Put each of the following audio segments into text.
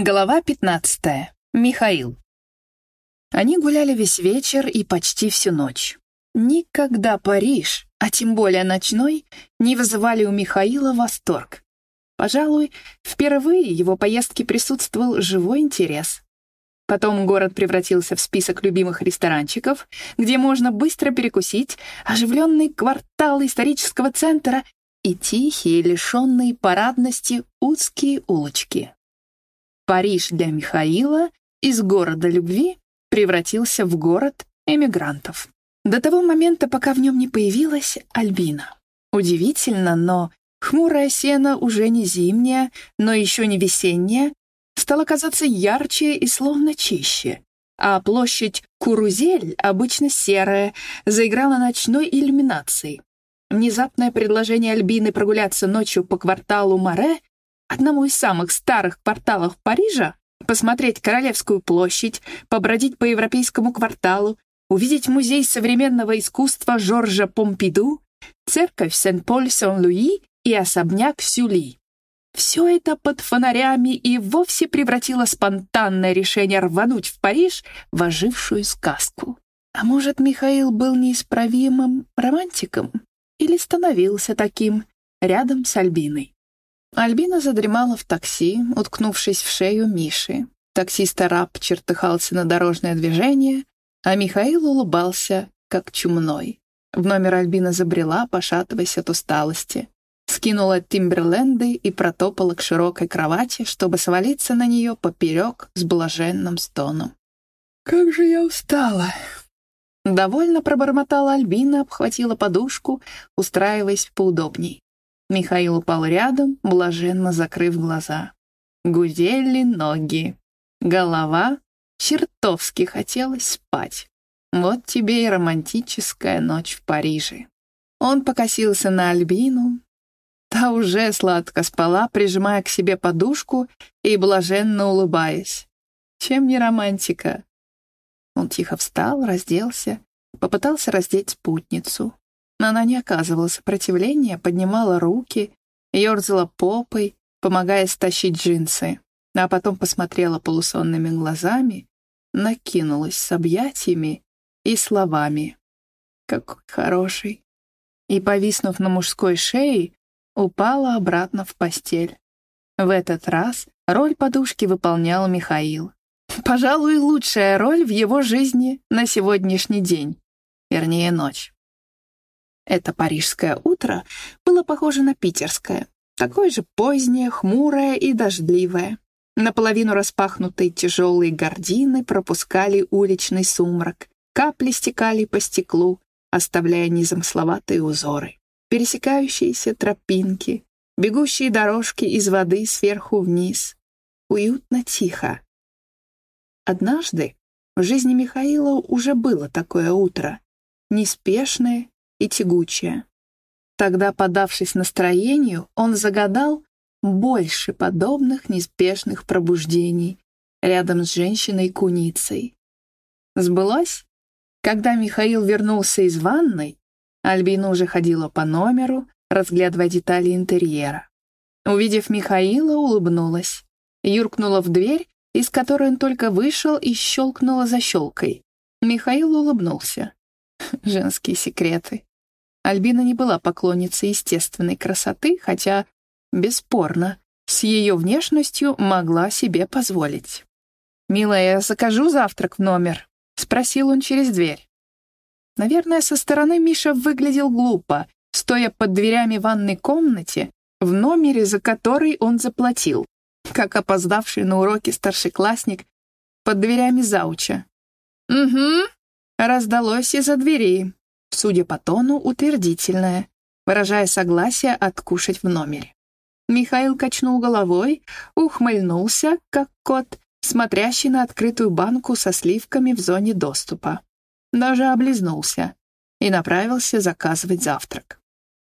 Глава 15. Михаил. Они гуляли весь вечер и почти всю ночь. Никогда Париж, а тем более ночной, не вызывали у Михаила восторг. Пожалуй, впервые его поездке присутствовал живой интерес. Потом город превратился в список любимых ресторанчиков, где можно быстро перекусить, оживленный квартал исторического центра и тихие, лишенные парадности узкие улочки. Париж для Михаила из города любви превратился в город эмигрантов. До того момента, пока в нем не появилась Альбина. Удивительно, но хмурая сена уже не зимняя, но еще не весенняя, стала казаться ярче и словно чище. А площадь Курузель, обычно серая, заиграла ночной иллюминацией. Внезапное предложение Альбины прогуляться ночью по кварталу Море одному из самых старых кварталов Парижа, посмотреть Королевскую площадь, побродить по Европейскому кварталу, увидеть музей современного искусства Жоржа Помпиду, церковь Сен-Поль-Сан-Луи и особняк Сюли. Все это под фонарями и вовсе превратило спонтанное решение рвануть в Париж в ожившую сказку. А может, Михаил был неисправимым романтиком? Или становился таким рядом с Альбиной? Альбина задремала в такси, уткнувшись в шею Миши. Таксист-араб чертыхался на дорожное движение, а Михаил улыбался, как чумной. В номер Альбина забрела, пошатываясь от усталости. Скинула тимберленды и протопала к широкой кровати, чтобы свалиться на нее поперек с блаженным стоном. «Как же я устала!» Довольно пробормотала Альбина, обхватила подушку, устраиваясь поудобней. Михаил упал рядом, блаженно закрыв глаза. Гудели ноги. Голова чертовски хотелось спать. Вот тебе и романтическая ночь в Париже. Он покосился на Альбину. Та уже сладко спала, прижимая к себе подушку и блаженно улыбаясь. Чем не романтика? Он тихо встал, разделся, попытался раздеть спутницу. Но она не оказывала сопротивления, поднимала руки, ерзала попой, помогая стащить джинсы, а потом посмотрела полусонными глазами, накинулась с объятиями и словами. «Какой хороший!» И, повиснув на мужской шее, упала обратно в постель. В этот раз роль подушки выполнял Михаил. Пожалуй, лучшая роль в его жизни на сегодняшний день, вернее, ночь. Это парижское утро было похоже на питерское, такое же позднее, хмурое и дождливое. Наполовину распахнутые тяжелые гардины пропускали уличный сумрак, капли стекали по стеклу, оставляя незамысловатые узоры. Пересекающиеся тропинки, бегущие дорожки из воды сверху вниз. Уютно тихо. Однажды в жизни Михаила уже было такое утро. Неспешное, и тягучее. Тогда, подавшись настроению, он загадал больше подобных неспешных пробуждений рядом с женщиной-куницей. Сбылось? Когда Михаил вернулся из ванной, Альбина уже ходила по номеру, разглядывая детали интерьера. Увидев Михаила, улыбнулась. Юркнула в дверь, из которой он только вышел и щелкнула защелкой. Михаил улыбнулся. Женские секреты. Альбина не была поклонницей естественной красоты, хотя, бесспорно, с ее внешностью могла себе позволить. «Милая, закажу завтрак в номер?» — спросил он через дверь. Наверное, со стороны Миша выглядел глупо, стоя под дверями ванной комнате, в номере, за который он заплатил, как опоздавший на уроки старшеклассник под дверями зауча. «Угу», — раздалось из-за двери судя по тону, утвердительное, выражая согласие откушать в номере. Михаил качнул головой, ухмыльнулся, как кот, смотрящий на открытую банку со сливками в зоне доступа. Даже облизнулся и направился заказывать завтрак.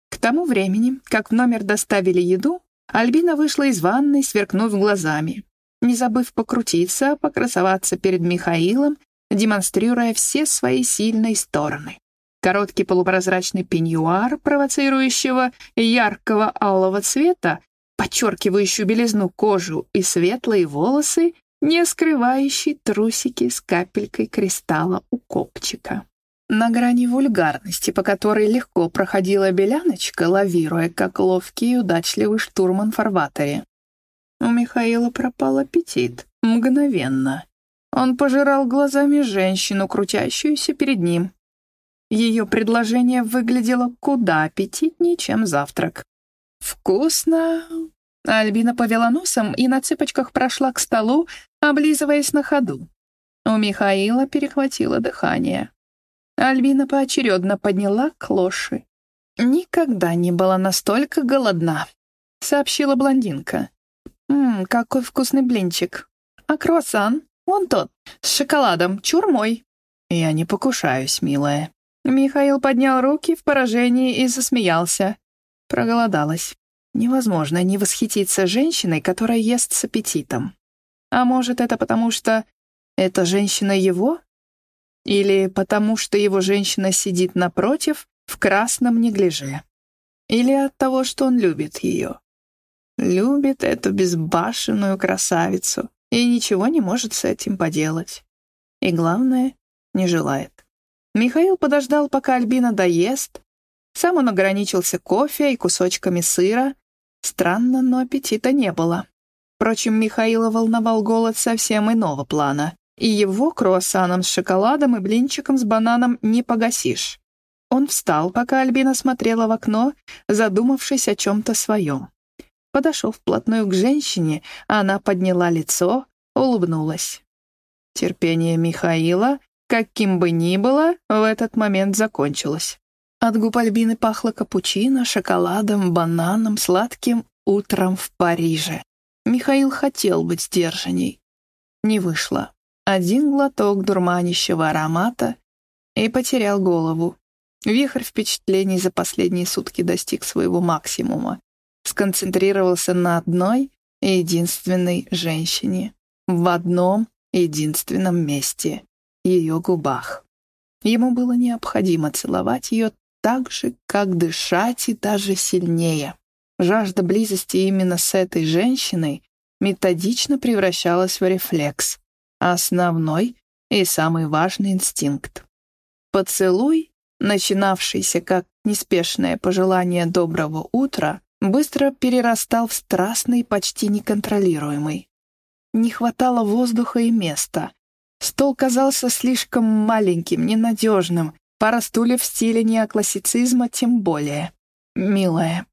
К тому времени, как в номер доставили еду, Альбина вышла из ванной, сверкнув глазами, не забыв покрутиться, покрасоваться перед Михаилом, демонстрируя все свои сильные стороны. Короткий полупрозрачный пеньюар, провоцирующего яркого алого цвета, подчеркивающую белизну кожу и светлые волосы, не скрывающий трусики с капелькой кристалла у копчика. На грани вульгарности, по которой легко проходила беляночка, лавируя, как ловкий и удачливый штурман фарватере. У Михаила пропал аппетит. Мгновенно. Он пожирал глазами женщину, крутящуюся перед ним. Ее предложение выглядело куда аппетитнее, чем завтрак. «Вкусно!» Альбина повела носом и на цыпочках прошла к столу, облизываясь на ходу. У Михаила перехватило дыхание. Альбина поочередно подняла клоши. «Никогда не была настолько голодна», — сообщила блондинка. «Ммм, какой вкусный блинчик. А круассан? Вон тот, с шоколадом, чурмой». «Я не покушаюсь, милая». Михаил поднял руки в поражении и засмеялся. Проголодалась. Невозможно не восхититься женщиной, которая ест с аппетитом. А может, это потому, что эта женщина его? Или потому, что его женщина сидит напротив в красном неглиже? Или от того, что он любит ее? Любит эту безбашенную красавицу и ничего не может с этим поделать. И главное, не желает. Михаил подождал, пока Альбина доест. Сам он ограничился кофе и кусочками сыра. Странно, но аппетита не было. Впрочем, Михаила волновал голод совсем иного плана, и его круассаном с шоколадом и блинчиком с бананом не погасишь. Он встал, пока Альбина смотрела в окно, задумавшись о чем-то своем. Подошел вплотную к женщине, а она подняла лицо, улыбнулась. Терпение Михаила, каким бы ни было, в этот момент закончилось. От губ Альбины пахло капучино, шоколадом, бананом, сладким утром в Париже. Михаил хотел быть сдержанней. Не вышло. Один глоток дурманящего аромата и потерял голову. Вихрь впечатлений за последние сутки достиг своего максимума. Сконцентрировался на одной единственной женщине. В одном единственном месте — ее губах. Ему было необходимо целовать ее так же, как дышать и даже сильнее. Жажда близости именно с этой женщиной методично превращалась в рефлекс, основной и самый важный инстинкт. Поцелуй, начинавшийся как неспешное пожелание доброго утра, быстро перерастал в страстный, почти неконтролируемый. Не хватало воздуха и места. Стол казался слишком маленьким, ненадежным, пара стульев в стиле неоклассицизма тем более. «Милая,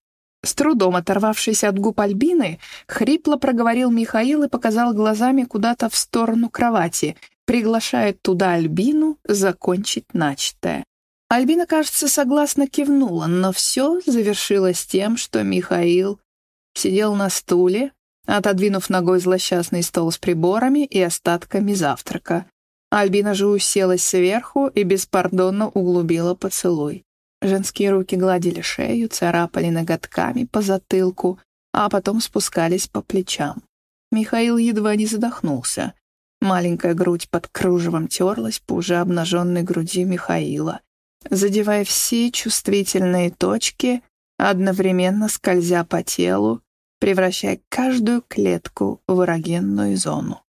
с трудом оторвавшись от губ Альбины, хрипло проговорил Михаил и показал глазами куда-то в сторону кровати, приглашает туда Альбину закончить начатое. Альбина, кажется, согласно кивнула, но все завершилось тем, что Михаил сидел на стуле, отодвинув ногой злосчастный стол с приборами и остатками завтрака. Альбина же уселась сверху и беспардонно углубила поцелуй. Женские руки гладили шею, царапали ноготками по затылку, а потом спускались по плечам. Михаил едва не задохнулся. Маленькая грудь под кружевом терлась по уже обнаженной груди Михаила, задевая все чувствительные точки, одновременно скользя по телу, превращая каждую клетку в эрогенную зону.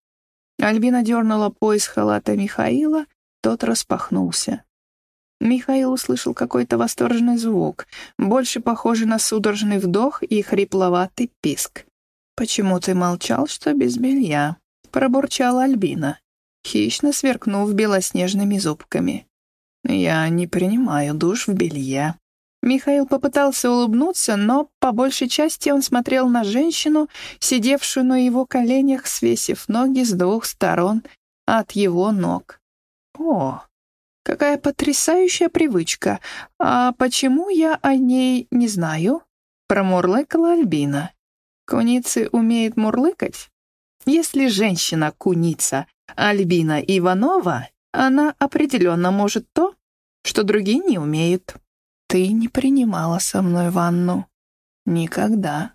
Альбина дернула пояс халата Михаила, тот распахнулся. Михаил услышал какой-то восторженный звук, больше похожий на судорожный вдох и хрипловатый писк. «Почему ты молчал, что без белья?» — пробурчала Альбина, хищно сверкнув белоснежными зубками. «Я не принимаю душ в белье». Михаил попытался улыбнуться, но по большей части он смотрел на женщину, сидевшую на его коленях, свесив ноги с двух сторон от его ног. «О, Какая потрясающая привычка. А почему я о ней не знаю? Промурлыкала Альбина. Куницы умеют мурлыкать? Если женщина куница Альбина Иванова, она определенно может то, что другие не умеют. Ты не принимала со мной ванну. Никогда.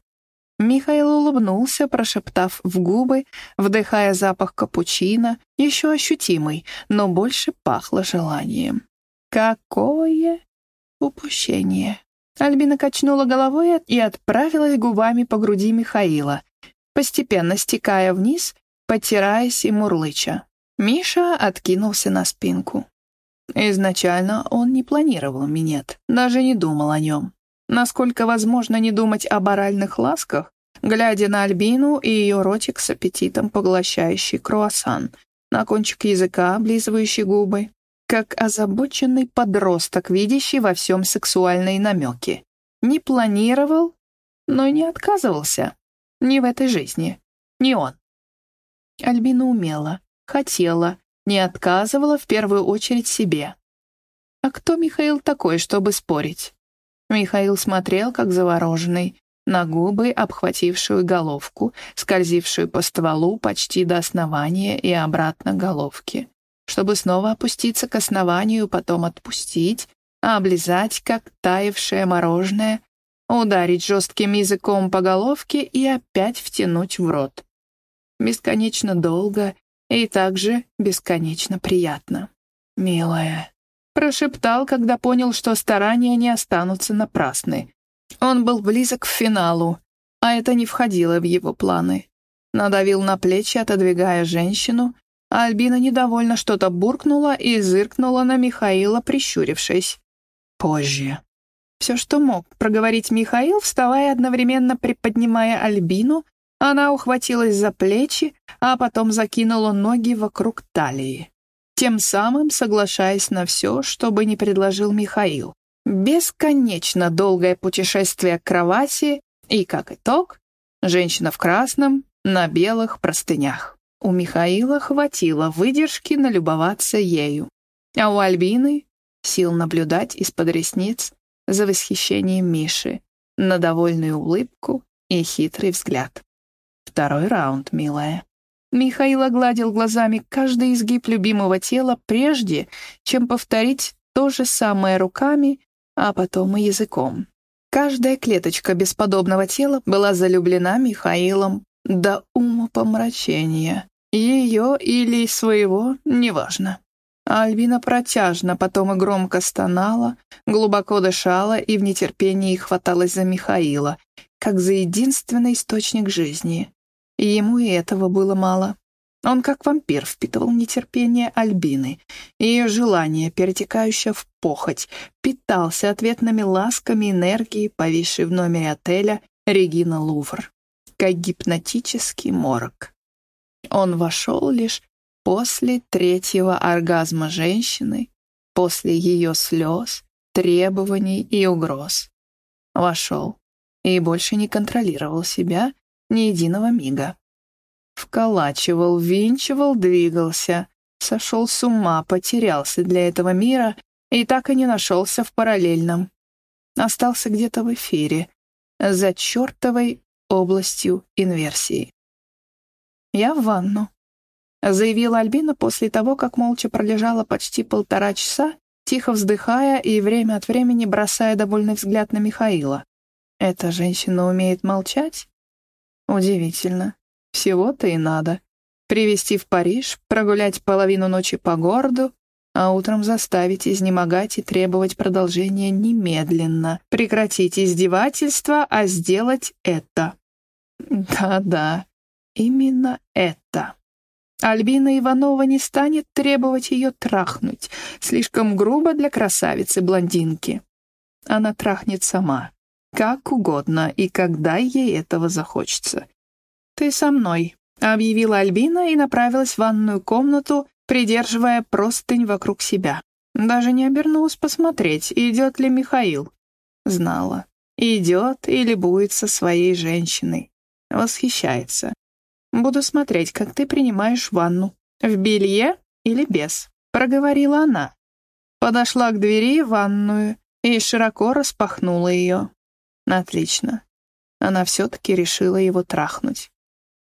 Михаил улыбнулся, прошептав в губы, вдыхая запах капучино, еще ощутимый, но больше пахло желанием. «Какое упущение!» Альбина качнула головой и отправилась губами по груди Михаила, постепенно стекая вниз, потираясь и мурлыча. Миша откинулся на спинку. Изначально он не планировал минет, даже не думал о нем. Насколько возможно не думать об оральных ласках, глядя на Альбину и ее ротик с аппетитом поглощающий круассан, на кончик языка, облизывающий губы, как озабоченный подросток, видящий во всем сексуальные намеки. Не планировал, но не отказывался. Не в этой жизни. Не он. Альбина умела, хотела, не отказывала в первую очередь себе. А кто Михаил такой, чтобы спорить? Михаил смотрел, как завороженный, на губы, обхватившую головку, скользившую по стволу почти до основания и обратно головки, чтобы снова опуститься к основанию, потом отпустить, а облизать, как таявшее мороженое, ударить жестким языком по головке и опять втянуть в рот. Бесконечно долго и также бесконечно приятно. «Милая», — прошептал, когда понял, что старания не останутся напрасны. Он был близок к финалу, а это не входило в его планы. Надавил на плечи, отодвигая женщину, а Альбина недовольно что-то буркнула и зыркнула на Михаила, прищурившись. «Позже». Все, что мог проговорить Михаил, вставая одновременно приподнимая Альбину, она ухватилась за плечи, а потом закинула ноги вокруг талии, тем самым соглашаясь на все, что бы ни предложил Михаил. Бесконечно долгое путешествие к кровати и, как итог, женщина в красном на белых простынях. У Михаила хватило выдержки налюбоваться ею, а у Альбины — сил наблюдать из-под ресниц за восхищением Миши, на довольную улыбку и хитрый взгляд. Второй раунд, милая. Михаил огладил глазами каждый изгиб любимого тела прежде, чем повторить то же самое руками, а потом и языком. Каждая клеточка бесподобного тела была залюблена Михаилом до ума помрачения. Ее или своего, неважно. Альбина протяжно, потом и громко стонала, глубоко дышала и в нетерпении хваталась за Михаила, как за единственный источник жизни. И ему и этого было мало. Он как вампир впитывал нетерпение Альбины, ее желание, перетекающее в похоть, питался ответными ласками энергии, повисшей в номере отеля Регина Лувр, как гипнотический морок. Он вошел лишь после третьего оргазма женщины, после ее слез, требований и угроз. Вошел и больше не контролировал себя ни единого мига. Вколачивал, винчивал, двигался, сошел с ума, потерялся для этого мира и так и не нашелся в параллельном. Остался где-то в эфире, за чертовой областью инверсии. «Я в ванну», — заявила Альбина после того, как молча пролежала почти полтора часа, тихо вздыхая и время от времени бросая довольный взгляд на Михаила. «Эта женщина умеет молчать? Удивительно. Всего-то и надо. Привезти в Париж, прогулять половину ночи по городу, а утром заставить изнемогать и требовать продолжения немедленно. Прекратить издевательство, а сделать это. Да-да, именно это. Альбина Иванова не станет требовать ее трахнуть. Слишком грубо для красавицы-блондинки. Она трахнет сама. Как угодно и когда ей этого захочется. «Ты со мной», — объявила Альбина и направилась в ванную комнату, придерживая простынь вокруг себя. Даже не обернулась посмотреть, идет ли Михаил. Знала. Идет или будет со своей женщиной. Восхищается. Буду смотреть, как ты принимаешь ванну. В белье или без?» — проговорила она. Подошла к двери в ванную и широко распахнула ее. Отлично. Она все-таки решила его трахнуть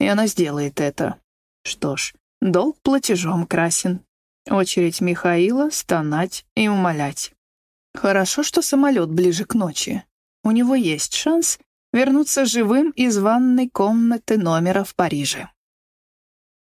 и она сделает это. Что ж, долг платежом красен. Очередь Михаила стонать и умолять. Хорошо, что самолет ближе к ночи. У него есть шанс вернуться живым из ванной комнаты номера в Париже.